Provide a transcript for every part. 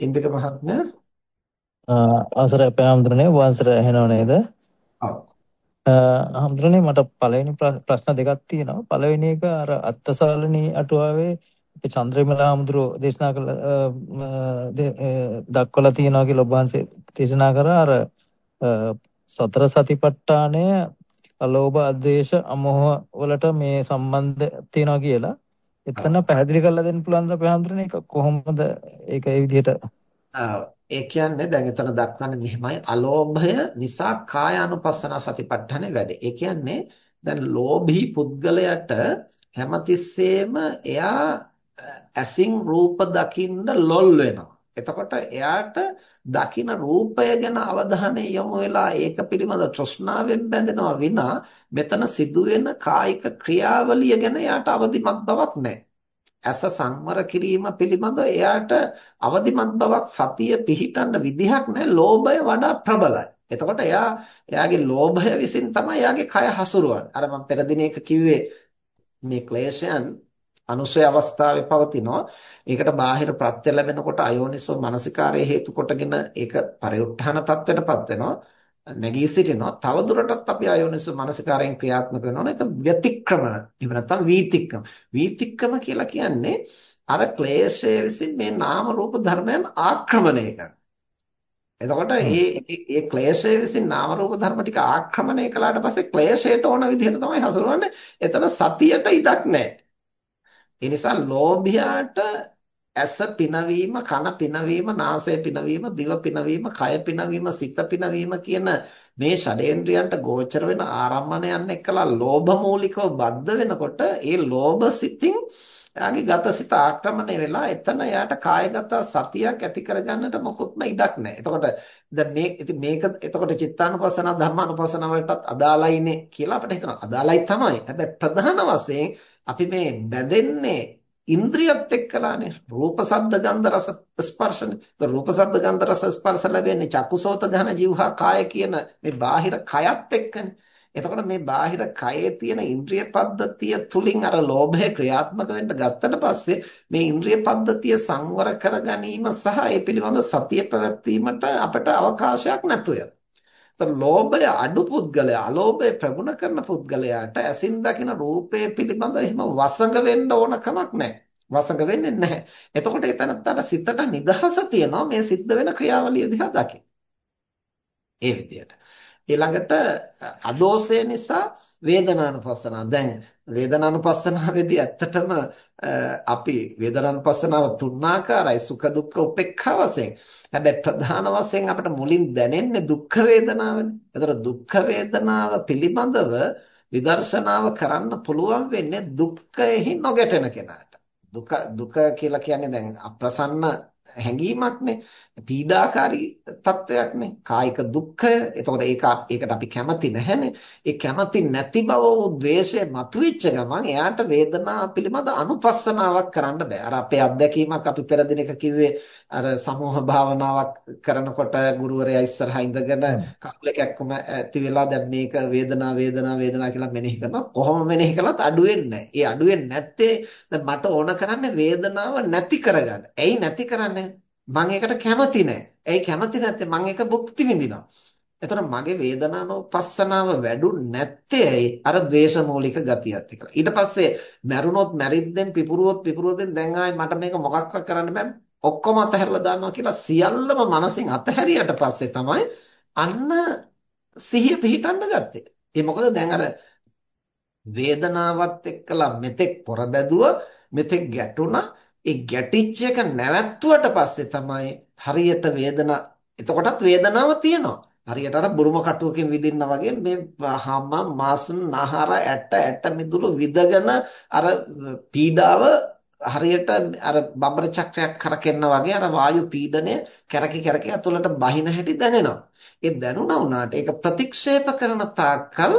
ඉන්දික මහත්මයා අවසරයි අපේ හඳුරන්නේ වංශර ඇහෙනව නේද? ඔව්. හඳුරන්නේ මට පළවෙනි ප්‍රශ්න දෙකක් තියෙනවා. පළවෙනි එක අර අත්තසාලනී අටුවාවේ අපේ චන්ද්‍රවිමල හඳුරෝ දේශනා කළ දක්වලා තියෙනවා කියලා ඔබ වහන්සේ දේශනා කරා අර සතර සතිපට්ඨානය අලෝභ අද්වේෂ අමෝහ වලට මේ සම්බන්ධ තියෙනවා කියලා. එතන පැහැදිලි කරලා දෙන්න පුළුවන්ද අපේ හඳුරන්නේ ඒක කොහොමද ඒක ඒ විදිහට ඒ කියන්නේ දැන් එතන දක්වන්නේ මෙහෙමයි අලෝභය නිසා කායානුපස්සන සතිපට්ඨානේ වැඩි. ඒ කියන්නේ දැන් ලෝභී පුද්ගලයාට හැමතිස්සෙම එයා ඇසින් රූප දකින්න ලොල් වෙනවා. එතකොට එයාට දකින රූපය ගැන අවධානය යොමු වෙලා ඒක පිළිබඳ තෘෂ්ණාවෙන් බැඳෙනවා විනා මෙතන සිදුවෙන කායික ක්‍රියාවලිය ගැන එයාට අවදිමත් බවක් නැහැ. ඇස සංවර කිරීම පිළිබඳ එයාට අවදිමත් බවක් සතිය පිහිටන්න විදිහක් නැහැ. ලෝභය වඩා ප්‍රබලයි. එතකොට එයා එයාගේ ලෝභය විසින් තමයි එයාගේ කය හසුරුවන්නේ. අර මම පෙර දිනේක කිව්වේ මේ ක්ලේශයන් අනුසය අවස්ථාවේ පවතිනවා. ඒකට බාහිර ප්‍රත්‍ය ලැබෙනකොට අයෝනිසෝ මනසිකාරයේ හේතු කොටගෙන ඒක පරිඋත්ථාන තත්ත්වයටපත් වෙනවා. නැගී සිටිනවා. තවදුරටත් අපි අයෝනිසෝ මනසිකාරයෙන් ක්‍රියාත්මක වෙනවා. ඒක ව්‍යතික්‍රමන. එහෙම නැත්නම් වීතික්කම. වීතික්කම කියලා කියන්නේ අර ක්ලේශය විසින් මේ නාම රූප ධර්මයන් ආක්‍රමණය කරන. එතකොට මේ මේ ක්ලේශය විසින් නාම රූප ධර්ම ටික ආක්‍රමණය කළාට පස්සේ ක්ලේශයට ඕන විදිහට තමයි හසුරවන්නේ. එතන සතියට ඉඩක් නැහැ. ඒ නිසා ලෝභයාට ඇස පිනවීම, කන පිනවීම, නාසය පිනවීම, දිව පිනවීම, කය පිනවීම, සිත පිනවීම කියන මේ ෂඩේන්ද්‍රයන්ට ගෝචර වෙන ආරම්මණයන් එක්කලා ලෝභ මූලිකව බද්ධ වෙනකොට ඒ ලෝභ සිතින් එයාගේ ගත සිත ආක්‍රමණය වෙලා එතන එයාට කායගත සතියක් ඇති කරගන්නට මොකුත්ම ඉඩක් නැහැ. එතකොට දැන් මේ ඉතින් මේක එතකොට චිත්තානුපස්සන ධම්මානුපස්සන වලටත් අදාළයිනේ කියලා අපිට හිතනවා. අදාළයි තමයි. හැබැයි ප්‍රධාන වශයෙන් අපි මේ බැඳෙන්නේ ඉන්ද්‍රියත් එක්කලානේ රූප සද්ද ගන්ධ රස ස්පර්ශනේ. ඒ රූප සද්ද ගන්ධ රස ස්පර්ශ ලැබෙන්නේ චක්කුසෝත ගහන જીවහා කාය කියන මේ බාහිර කයත් එක්කනේ. එතකොට මේ බාහිර කයේ තියෙන ඉන්ද්‍රිය පද්ධතිය තුලින් අර ලෝභය ක්‍රියාත්මක වෙන්න ගත්තට පස්සේ මේ ඉන්ද්‍රිය පද්ධතිය සංවර කර ගැනීම සහ ඒ පිළිබඳ සතිය පැවැත්වීමට අපට අවකාශයක් නැතුව යනවා. ලෝභය අඩු පුද්ගලයා අලෝභය ප්‍රගුණ කරන පුද්ගලයාට ඇසින් දකින රූපය පිළිබඳ එහෙම වසඟ වෙන්න ඕන කමක් නැහැ. වසඟ වෙන්නේ නැහැ. එතකොට එතනත්තට සිතට නිදහස තියෙනවා මේ සිද්ධ වෙන ක්‍රියාවලිය දිහා දකින්න. ඒ විදිහට. ඊළඟට අදෝෂය නිසා වේදනානුපස්සනාව. දැන් වේදනානුපස්සනාවේදී ඇත්තටම අපි වේදනානුපස්සනාව තුන්ආකාරයි සුඛ දුක්ඛ උපේක්ඛා වශයෙන්. හැබැයි ප්‍රධාන වශයෙන් අපිට මුලින් දැනෙන්නේ දුක්ඛ වේදනාවනේ. ඒතර දුක්ඛ වේදනාව පිළිබඳව විදර්ශනාව කරන්න පුළුවන් වෙන්නේ දුක්ඛයෙහි නොගැටෙන කෙනාට. දුක දුක කියලා කියන්නේ දැන් අප්‍රසන්න හැඟීමක්නේ පීඩාකාරී තත්වයක්නේ කායික දුක්ඛය එතකොට ඒක ඒකට අපි කැමති නැහැනේ ඒ කැමති නැති බව වූ ද්වේෂය මතුවෙච්ච ගමන් එයාට වේදනාව පිළිබඳ අනුපස්සනාවක් කරන්න බෑ අර අපේ අත්දැකීමක් අපි පෙර දිනක කිව්වේ අර සමෝහ භාවනාවක් කරනකොට ගුරුවරයා ඉස්සරහා ඉඳගෙන කකුල කැක්කම ඇති වෙලා දැන් මේක වේදනා වේදනා වේදනා කියලා මෙනෙහි කරනවා කොහොම මෙනෙහි කළත් අඩු වෙන්නේ නැහැ. ඒ අඩු වෙන්නේ නැත්තේ මට ඕන කරන්නේ වේදනාව නැති කරගන්න. ඇයි නැති කරන්නේ? මම ඒකට කැමති නැහැ. ඇයි කැමති නැත්තේ? මම ඒක භුක්ති විඳිනවා. එතකොට මගේ වේදනානුපස්සනාව වැඩුන් නැත්තේ ඇයි? අර ද්වේෂමූලික ගතියත් එක්කලා. ඊට පස්සේ මැරුණොත් මැරිද්දෙන් පිපුරුවොත් පිපුරුවෙන් දැන් ආයි මට මේක මොකක්වත් කරන්න බෑ. ඔක්කොම අතහැරලා දානවා කියලා සියල්ලම මනසින් අතහැරියට පස්සේ තමයි අන්න සිහිය පිහිටන්න ගත්තේ. ඒ මොකද දැන් අර වේදනාවත් එක්කලා මෙතෙක් පොර බැදුව මෙතෙක් ගැටුණා ඒ ගැටිච්ච එක නැවැත්තුවට පස්සේ තමයි හරියට වේදනා එතකොටත් වේදනාව තියෙනවා. හරියට අර බුරුම කටුවකින් විදින්න වගේ මේ හැම මාසන් ආහාර ඇට ඇට මිදුළු විදගෙන අර පීඩාව හරියට අර බඹර චක්‍රයක් කරකෙන්න වගේ අර වායු පීඩනය කැරකි කැරකි අතුලට බහින හැටි දැනෙනවා. ඒ දැනුණා වුණාට ඒක ප්‍රතික්ෂේප කරන තාක්කල්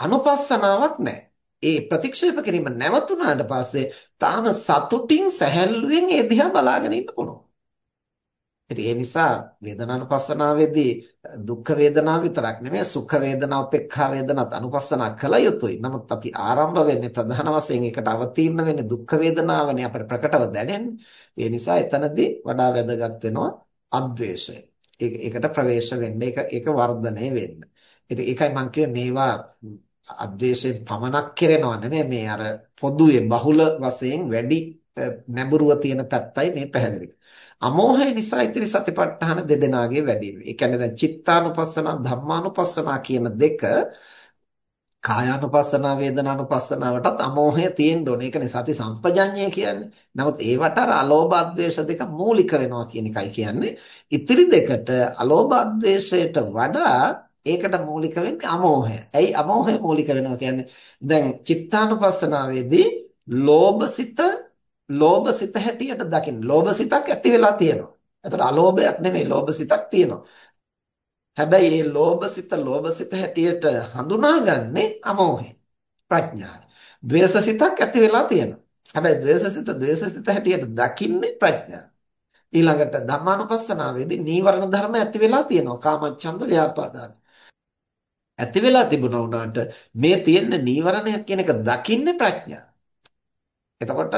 අනුපස්සනාවක් නැහැ. ඒ ප්‍රතික්ෂේප කිරීම නැවතුණාට පස්සේ තාම සතුටින් සැහැල්ලුවෙන් ඒ දිහා බලාගෙන ඉන්න පුළුවන්. ඉතින් ඒ නිසා වේදනානුපස්සනාවේදී දුක්ඛ වේදනාව විතරක් නෙමෙයි සුඛ වේදනා උපේක්ඛා වේදනාත් අනුපස්සනා කළ යුතුයි. නමුත් අපි ආරම්භ වෙන්නේ ප්‍රධාන වශයෙන් ඒකට අවතීර්ණ වෙන්නේ දුක්ඛ වේදනාවනේ අපිට ප්‍රකටව දැනෙන්නේ. ඒ නිසා එතනදී වඩා වැදගත් වෙනවා අද්වේෂය. ඒකට ප්‍රවේශ වෙන්න ඒක ඒක වර්ධනය වෙන්න. ඉතින් ඒකයි මම කියේ මේවා අද්වේෂයෙන් පමනක් කෙරෙනවා නෙමෙයි මේ අර පොදුවේ බහුල වශයෙන් වැඩි නැඹුරුව තියෙන පැත්තයි මේ පැහැදිලි. අමෝහය නිසා ඉතිරි සතිපට්ඨාන දෙදෙනාගේ වැඩි වෙනවා. ඒ කියන්නේ දැන් චිත්තානුපස්සන ධම්මානුපස්සන කියන දෙක කායානුපස්සන වේදනානුපස්සනාවටත් අමෝහය තියෙන්න ඕනේ. ඒකනේ සති සම්පජඤ්ඤය කියන්නේ. නමුත් ඒවට අර අලෝභ අද්වේෂ දෙක මූලික වෙනවා කියන එකයි කියන්නේ. ඉතිරි දෙකට අලෝභ අද්වේෂයට වඩා ඒකට මූලික වෙන්නේ අමෝහය. ඇයි අමෝහය මූලික වෙනවා කියන්නේ? දැන් චිත්තානුපස්සනාවේදී ලෝභසිත ලෝභසිත හැටියට දකින්න. ලෝභසිතක් ඇති වෙලා තියෙනවා. එතකොට අලෝභයක් නෙමෙයි ලෝභසිතක් තියෙනවා. හැබැයි මේ ලෝභසිත ලෝභසිත හැටියට හඳුනාගන්නේ අමෝහය. ප්‍රඥාව. ද්වේෂසිතක් ඇති වෙලා තියෙනවා. හැබැයි ද්වේෂසිත ද්වේෂසිත හැටියට දකින්නේ ප්‍රඥාව. ඊළඟට ධම්මානුපස්සනාවේදී නීවරණ ධර්ම ඇති වෙලා තියෙනවා. කාමච්ඡන්ද ව්‍යාපාදාන. ඇති වෙලා තිබුණා උනාට මේ තියෙන නීවරණයක් කියන එක දකින්නේ ප්‍රඥාව. එතකොට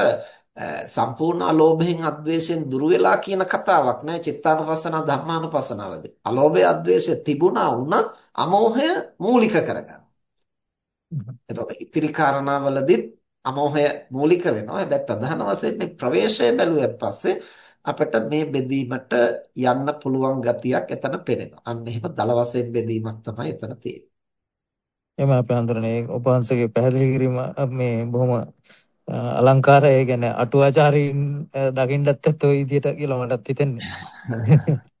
සම්පූර්ණ අලෝභයෙන් අද්වේෂයෙන් දුරු වෙලා කියන කතාවක් නෑ චිත්තානුපස්සන ධම්මානුපස්සනවදී. අලෝභය අද්වේෂය තිබුණා වුණත් අමෝහය මූලික කරගන්න. එතකොට ඉතිරි කාරණාවලදීත් අමෝහය මූලික වෙනවා. හැබැයි ප්‍රධාන වශයෙන් මේ ප්‍රවේශය බැලුවෙන් පස්සේ අපිට මේ බෙදීමට යන්න පුළුවන් ගතියක් එතන පේනවා. අන්න එහෙම දල වශයෙන් බෙදීමක් තමයි එතන තියෙන්නේ. එහම අපි හඳුනන්නේ උපවංශගේ පැහැදිලි කිරීම මේ බොහොම අලංකාරය ගැන අටුවාචාරීන් දකින්නත් ඇත්ත ඔය විදිහට කියලා මටත් හිතෙන්නේ.